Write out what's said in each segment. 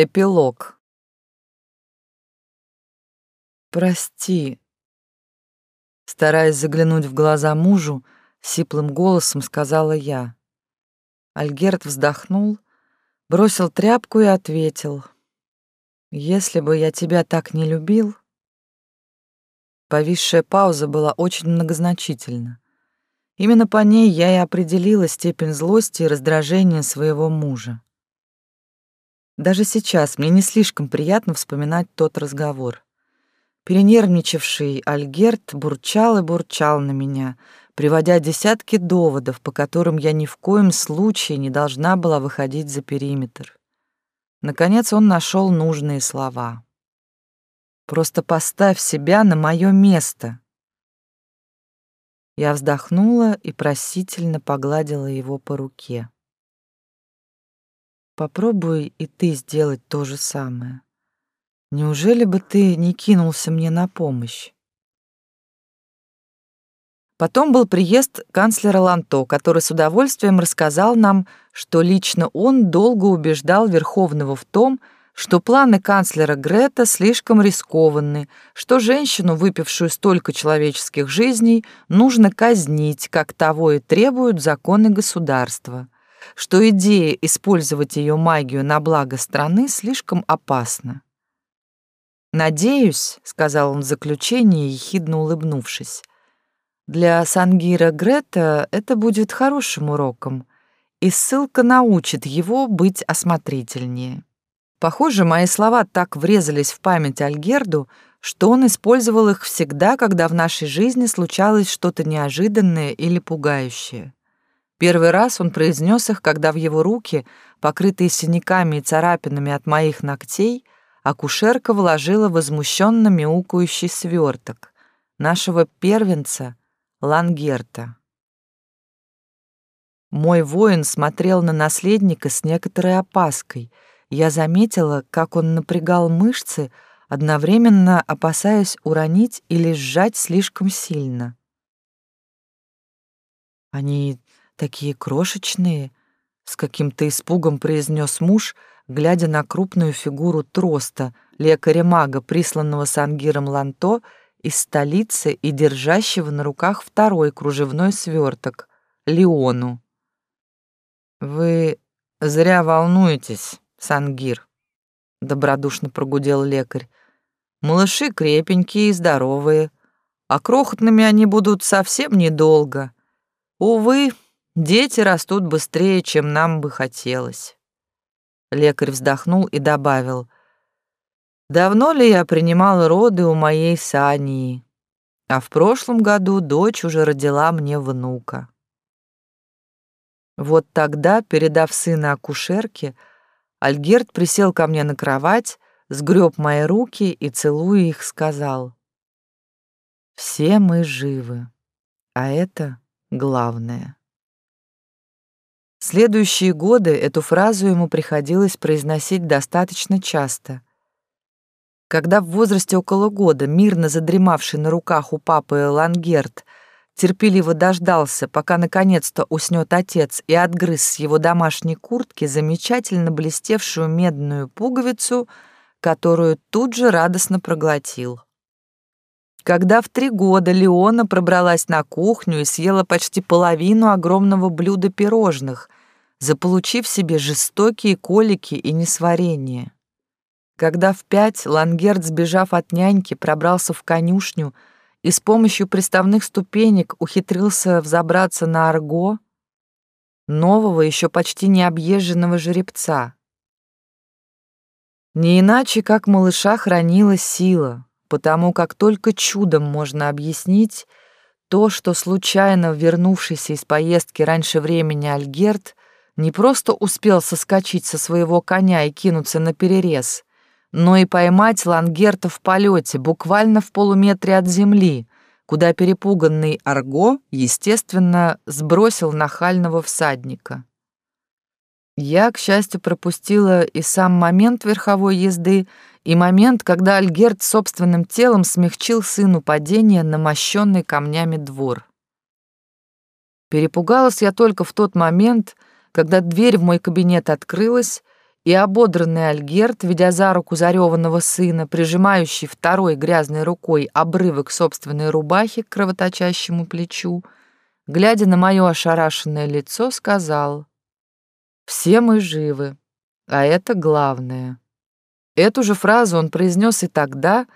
Эпилог. «Прости», стараясь заглянуть в глаза мужу, сиплым голосом сказала я. Альгерт вздохнул, бросил тряпку и ответил. «Если бы я тебя так не любил...» Повисшая пауза была очень многозначительна. Именно по ней я и определила степень злости и раздражения своего мужа. Даже сейчас мне не слишком приятно вспоминать тот разговор. Перенервничавший Альгерт бурчал и бурчал на меня, приводя десятки доводов, по которым я ни в коем случае не должна была выходить за периметр. Наконец он нашел нужные слова. «Просто поставь себя на мое место». Я вздохнула и просительно погладила его по руке. Попробуй и ты сделать то же самое. Неужели бы ты не кинулся мне на помощь? Потом был приезд канцлера Ланто, который с удовольствием рассказал нам, что лично он долго убеждал Верховного в том, что планы канцлера Грета слишком рискованны, что женщину, выпившую столько человеческих жизней, нужно казнить, как того и требуют законы государства что идея использовать ее магию на благо страны слишком опасна. «Надеюсь», — сказал он в заключении, ехидно улыбнувшись, «для Сангира Грета это будет хорошим уроком, и ссылка научит его быть осмотрительнее». Похоже, мои слова так врезались в память Альгерду, что он использовал их всегда, когда в нашей жизни случалось что-то неожиданное или пугающее. Первый раз он произнес их, когда в его руки, покрытые синяками и царапинами от моих ногтей, акушерка вложила возмущенно мяукающий сверток нашего первенца Лангерта. Мой воин смотрел на наследника с некоторой опаской. Я заметила, как он напрягал мышцы, одновременно опасаясь уронить или сжать слишком сильно. Они такие крошечные, с каким-то испугом произнес муж, глядя на крупную фигуру Троста, лекаря-мага, присланного Сангиром Ланто из столицы и держащего на руках второй кружевной сверток — Леону. «Вы зря волнуетесь, Сангир», — добродушно прогудел лекарь. «Малыши крепенькие и здоровые, а крохотными они будут совсем недолго. Увы, Дети растут быстрее, чем нам бы хотелось. Лекарь вздохнул и добавил. Давно ли я принимал роды у моей Сании? А в прошлом году дочь уже родила мне внука. Вот тогда, передав сына акушерке, Альгерт присел ко мне на кровать, сгреб мои руки и, целуя их, сказал. «Все мы живы, а это главное». Следующие годы эту фразу ему приходилось произносить достаточно часто. Когда в возрасте около года, мирно задремавший на руках у папы Лангерт, терпеливо дождался, пока наконец-то уснет отец и отгрыз с его домашней куртки замечательно блестевшую медную пуговицу, которую тут же радостно проглотил. Когда в три года Леона пробралась на кухню и съела почти половину огромного блюда пирожных, заполучив себе жестокие колики и несварение. Когда в пять Лангерт, сбежав от няньки, пробрался в конюшню и с помощью приставных ступенек ухитрился взобраться на арго, нового, еще почти необъезженного жеребца. Не иначе, как малыша хранила сила, потому как только чудом можно объяснить то, что случайно вернувшийся из поездки раньше времени Альгерт не просто успел соскочить со своего коня и кинуться на перерез, но и поймать Лангерта в полете, буквально в полуметре от земли, куда перепуганный Арго, естественно, сбросил нахального всадника. Я, к счастью, пропустила и сам момент верховой езды, и момент, когда Альгерт собственным телом смягчил сыну падение на мощенный камнями двор. Перепугалась я только в тот момент, когда дверь в мой кабинет открылась, и ободранный Альгерт, ведя за руку зареванного сына, прижимающий второй грязной рукой обрывок собственной рубахи к кровоточащему плечу, глядя на мое ошарашенное лицо, сказал «Все мы живы, а это главное». Эту же фразу он произнес и тогда,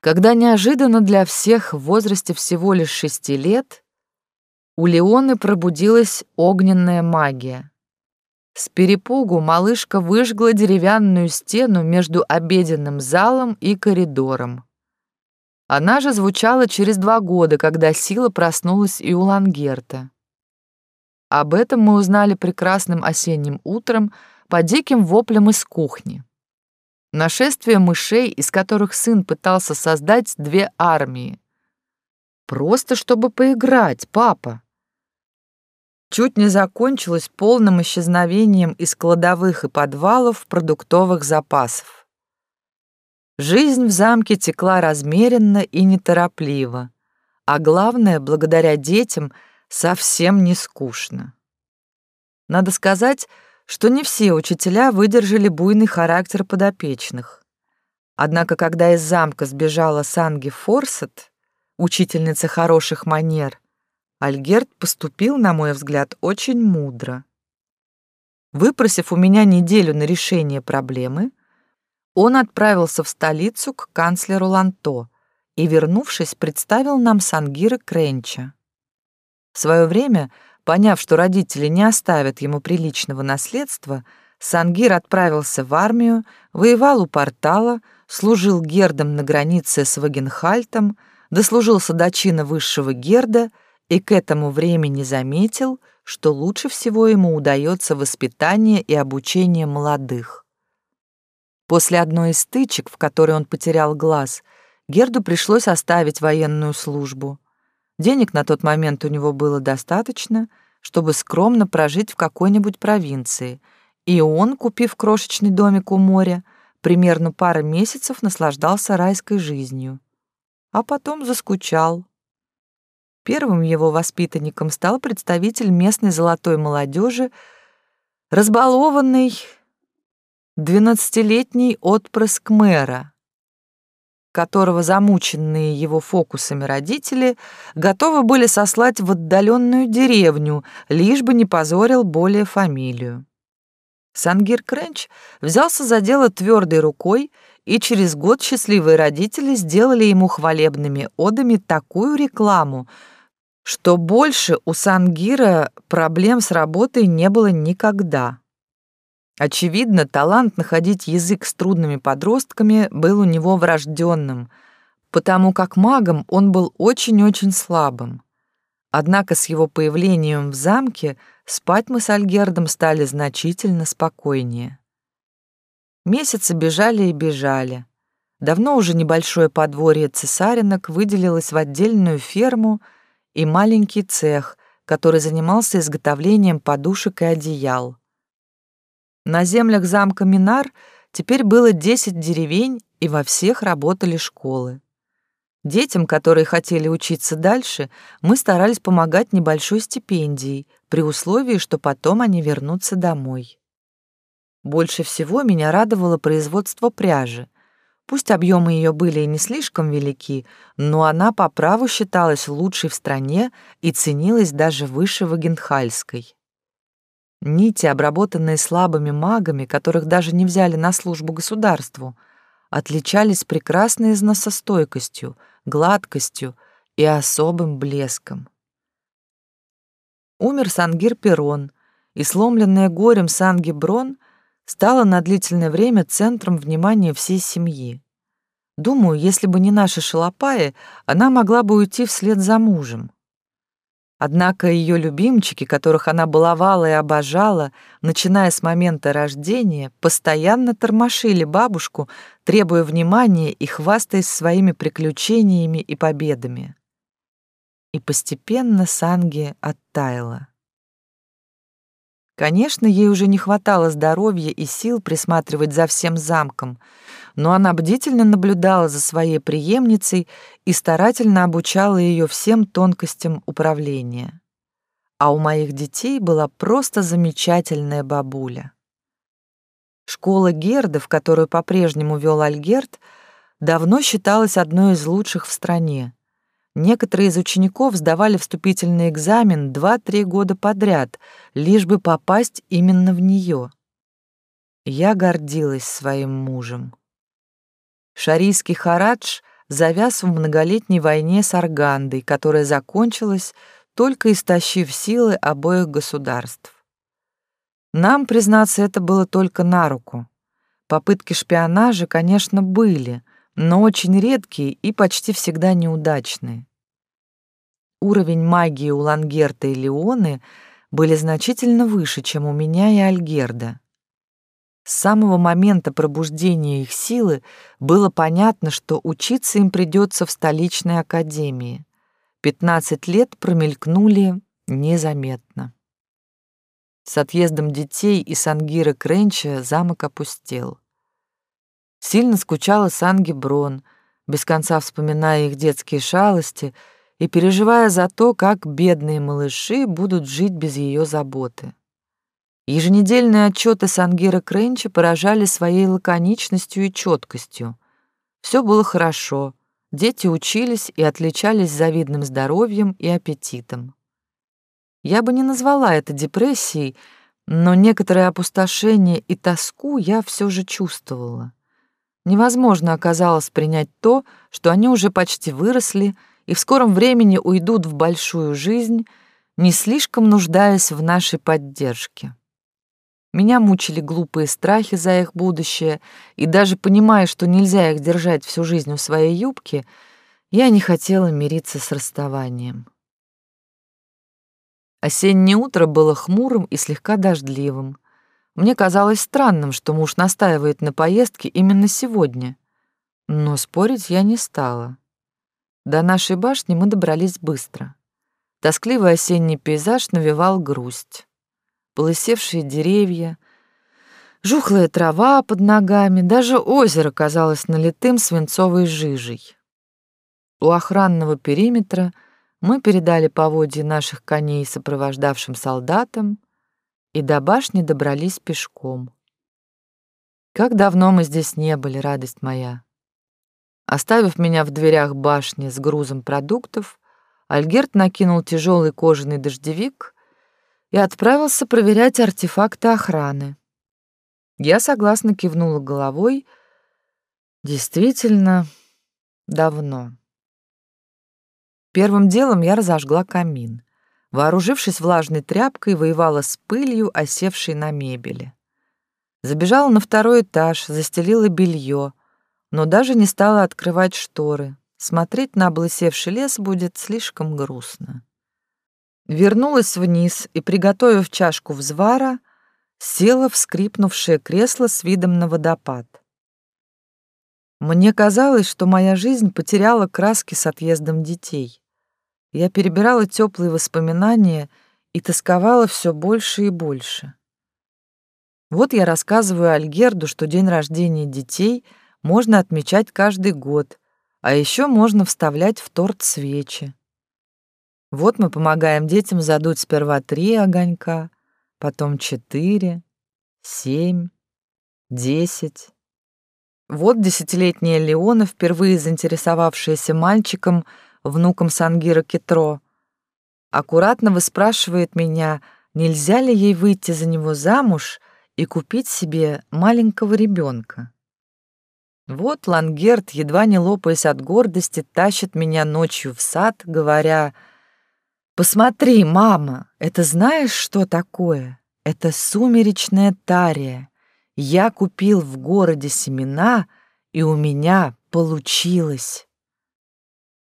когда неожиданно для всех в возрасте всего лишь шести лет у Леоны пробудилась огненная магия. С перепугу малышка выжгла деревянную стену между обеденным залом и коридором. Она же звучала через два года, когда сила проснулась и у Лангерта. Об этом мы узнали прекрасным осенним утром по диким воплям из кухни. Нашествие мышей, из которых сын пытался создать две армии. Просто чтобы поиграть, папа чуть не закончилось полным исчезновением из кладовых и подвалов продуктовых запасов. Жизнь в замке текла размеренно и неторопливо, а главное, благодаря детям, совсем не скучно. Надо сказать, что не все учителя выдержали буйный характер подопечных. Однако, когда из замка сбежала Санги Форсет, учительница хороших манер, Альгерт поступил, на мой взгляд, очень мудро. Выпросив у меня неделю на решение проблемы, он отправился в столицу к канцлеру Ланто и, вернувшись, представил нам Сангира Кренча. В свое время, поняв, что родители не оставят ему приличного наследства, Сангир отправился в армию, воевал у портала, служил гердом на границе с Вагенхальтом, дослужился до чина высшего герда — и к этому времени заметил, что лучше всего ему удается воспитание и обучение молодых. После одной из стычек, в которой он потерял глаз, Герду пришлось оставить военную службу. Денег на тот момент у него было достаточно, чтобы скромно прожить в какой-нибудь провинции, и он, купив крошечный домик у моря, примерно пару месяцев наслаждался райской жизнью. А потом заскучал. Первым его воспитанником стал представитель местной золотой молодежи, разбалованный двенадцатилетний отпрыск мэра, которого замученные его фокусами родители готовы были сослать в отдаленную деревню, лишь бы не позорил более фамилию. Сангир Кренч взялся за дело твердой рукой, и через год счастливые родители сделали ему хвалебными одами такую рекламу, что больше у Сангира проблем с работой не было никогда. Очевидно, талант находить язык с трудными подростками был у него врожденным, потому как магом он был очень-очень слабым. Однако с его появлением в замке спать мы с Альгердом стали значительно спокойнее. Месяцы бежали и бежали. Давно уже небольшое подворье цесаринок выделилось в отдельную ферму — и маленький цех, который занимался изготовлением подушек и одеял. На землях замка Минар теперь было 10 деревень, и во всех работали школы. Детям, которые хотели учиться дальше, мы старались помогать небольшой стипендией, при условии, что потом они вернутся домой. Больше всего меня радовало производство пряжи. Пусть объемы ее были и не слишком велики, но она по праву считалась лучшей в стране и ценилась даже выше Вагенхальской. Нити, обработанные слабыми магами, которых даже не взяли на службу государству, отличались прекрасной износостойкостью, гладкостью и особым блеском. Умер Сангир Перрон, и сломленная горем Санги Брон стала на длительное время центром внимания всей семьи. Думаю, если бы не наши шалопаи, она могла бы уйти вслед за мужем. Однако ее любимчики, которых она баловала и обожала, начиная с момента рождения, постоянно тормошили бабушку, требуя внимания и хвастаясь своими приключениями и победами. И постепенно Санги оттаяла. Конечно, ей уже не хватало здоровья и сил присматривать за всем замком, но она бдительно наблюдала за своей преемницей и старательно обучала ее всем тонкостям управления. А у моих детей была просто замечательная бабуля. Школа Герда, в которую по-прежнему вел Альгерт, давно считалась одной из лучших в стране. Некоторые из учеников сдавали вступительный экзамен 2-3 года подряд, лишь бы попасть именно в нее. Я гордилась своим мужем. Шарийский Харадж завяз в многолетней войне с Аргандой, которая закончилась, только истощив силы обоих государств. Нам, признаться, это было только на руку. Попытки шпионажа, конечно, были, но очень редкие и почти всегда неудачные. Уровень магии у Лангерта и Леоны были значительно выше, чем у меня и Альгерда. С самого момента пробуждения их силы было понятно, что учиться им придется в столичной академии. Пятнадцать лет промелькнули незаметно. С отъездом детей и Сангира Кренча замок опустел. Сильно скучала Санги Брон, без конца вспоминая их детские шалости и переживая за то, как бедные малыши будут жить без ее заботы. Еженедельные отчеты Сангира Кренча поражали своей лаконичностью и четкостью. Все было хорошо, дети учились и отличались завидным здоровьем и аппетитом. Я бы не назвала это депрессией, но некоторое опустошение и тоску я все же чувствовала. Невозможно оказалось принять то, что они уже почти выросли и в скором времени уйдут в большую жизнь, не слишком нуждаясь в нашей поддержке. Меня мучили глупые страхи за их будущее, и даже понимая, что нельзя их держать всю жизнь в своей юбке, я не хотела мириться с расставанием. Осеннее утро было хмурым и слегка дождливым. Мне казалось странным, что муж настаивает на поездке именно сегодня. Но спорить я не стала. До нашей башни мы добрались быстро. Тоскливый осенний пейзаж навевал грусть полысевшие деревья, жухлая трава под ногами, даже озеро казалось налитым свинцовой жижей. У охранного периметра мы передали поводья наших коней сопровождавшим солдатам и до башни добрались пешком. Как давно мы здесь не были, радость моя. Оставив меня в дверях башни с грузом продуктов, Альгерт накинул тяжелый кожаный дождевик и отправился проверять артефакты охраны. Я согласно кивнула головой. Действительно, давно. Первым делом я разожгла камин. Вооружившись влажной тряпкой, воевала с пылью, осевшей на мебели. Забежала на второй этаж, застелила белье, но даже не стала открывать шторы. Смотреть на облысевший лес будет слишком грустно. Вернулась вниз и, приготовив чашку взвара, села в скрипнувшее кресло с видом на водопад. Мне казалось, что моя жизнь потеряла краски с отъездом детей. Я перебирала теплые воспоминания и тосковала все больше и больше. Вот я рассказываю Альгерду, что день рождения детей можно отмечать каждый год, а еще можно вставлять в торт свечи. Вот мы помогаем детям задуть сперва три огонька, потом четыре, семь, десять. Вот десятилетняя Леона, впервые заинтересовавшаяся мальчиком, внуком Сангира Кетро, аккуратно выспрашивает меня, нельзя ли ей выйти за него замуж и купить себе маленького ребенка. Вот Лангерт, едва не лопаясь от гордости, тащит меня ночью в сад, говоря — Посмотри, мама, это знаешь, что такое? Это сумеречная тария. Я купил в городе семена, и у меня получилось.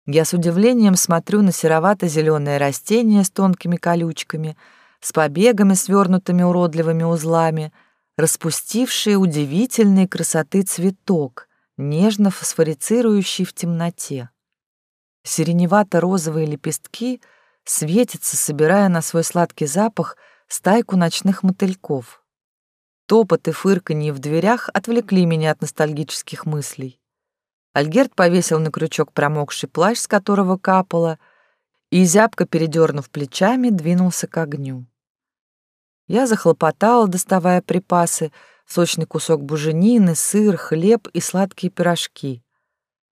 Я с удивлением смотрю на серовато-зеленое растение с тонкими колючками, с побегами, свернутыми уродливыми узлами, распустившее удивительной красоты цветок, нежно фосфорицирующий в темноте. Сиреневато-розовые лепестки — светится, собирая на свой сладкий запах стайку ночных мотыльков. Топот и фырканье в дверях отвлекли меня от ностальгических мыслей. Альгерт повесил на крючок промокший плащ, с которого капало, и, зябко передернув плечами, двинулся к огню. Я захлопотала, доставая припасы, Сочный кусок буженины, сыр, хлеб и сладкие пирожки.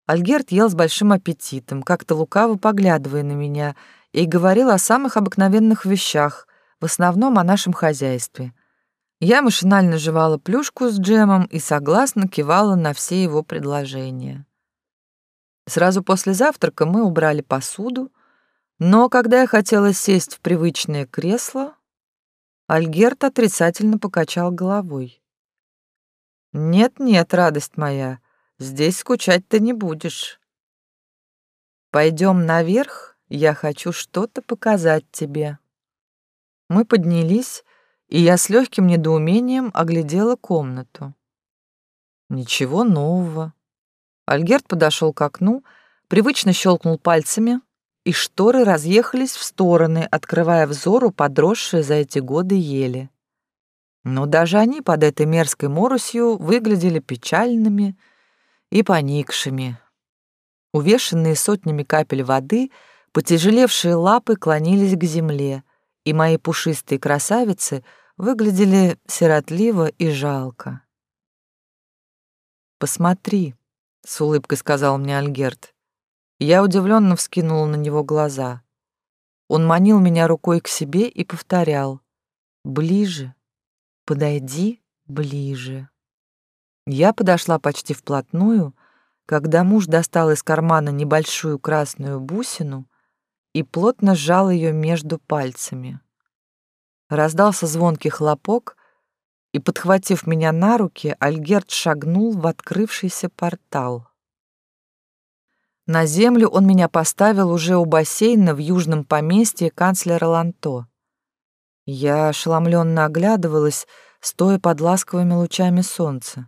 Альгерт ел с большим аппетитом, как-то лукаво поглядывая на меня, и говорил о самых обыкновенных вещах, в основном о нашем хозяйстве. Я машинально жевала плюшку с джемом и согласно кивала на все его предложения. Сразу после завтрака мы убрали посуду, но когда я хотела сесть в привычное кресло, Альгерт отрицательно покачал головой. «Нет-нет, радость моя, Здесь скучать ты не будешь. Пойдем наверх, я хочу что-то показать тебе. Мы поднялись, и я с легким недоумением оглядела комнату. Ничего нового. Альгерт подошел к окну, привычно щелкнул пальцами, и шторы разъехались в стороны, открывая взору подросшие за эти годы ели. Но даже они под этой мерзкой моросью выглядели печальными, и поникшими. Увешанные сотнями капель воды, потяжелевшие лапы клонились к земле, и мои пушистые красавицы выглядели сиротливо и жалко. «Посмотри», — с улыбкой сказал мне Альгерт. Я удивленно вскинула на него глаза. Он манил меня рукой к себе и повторял «Ближе, подойди ближе». Я подошла почти вплотную, когда муж достал из кармана небольшую красную бусину и плотно сжал ее между пальцами. Раздался звонкий хлопок, и, подхватив меня на руки, Альгерт шагнул в открывшийся портал. На землю он меня поставил уже у бассейна в южном поместье канцлера Ланто. Я ошеломленно оглядывалась, стоя под ласковыми лучами солнца.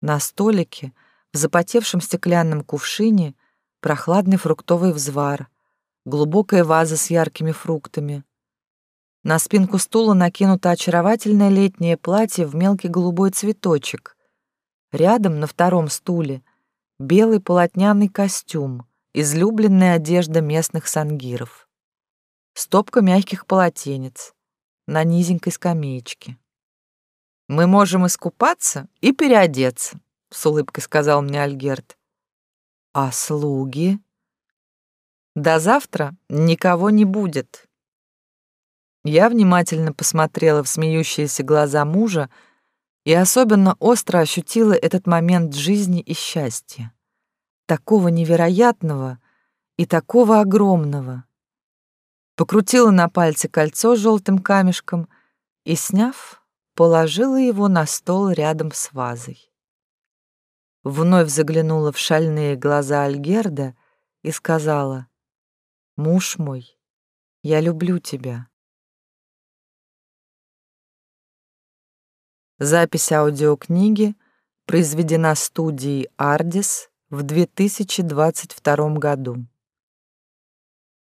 На столике, в запотевшем стеклянном кувшине, прохладный фруктовый взвар, глубокая ваза с яркими фруктами. На спинку стула накинуто очаровательное летнее платье в мелкий голубой цветочек. Рядом, на втором стуле, белый полотняный костюм, излюбленная одежда местных сангиров. Стопка мягких полотенец на низенькой скамеечке. Мы можем искупаться и переодеться, с улыбкой сказал мне Альгерт. А слуги? До завтра никого не будет. Я внимательно посмотрела в смеющиеся глаза мужа и особенно остро ощутила этот момент жизни и счастья. Такого невероятного и такого огромного. Покрутила на пальце кольцо с желтым камешком и, сняв, положила его на стол рядом с вазой. Вновь заглянула в шальные глаза Альгерда и сказала, «Муж мой, я люблю тебя». Запись аудиокниги произведена студией «Ардис» в 2022 году.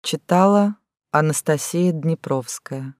Читала Анастасия Днепровская.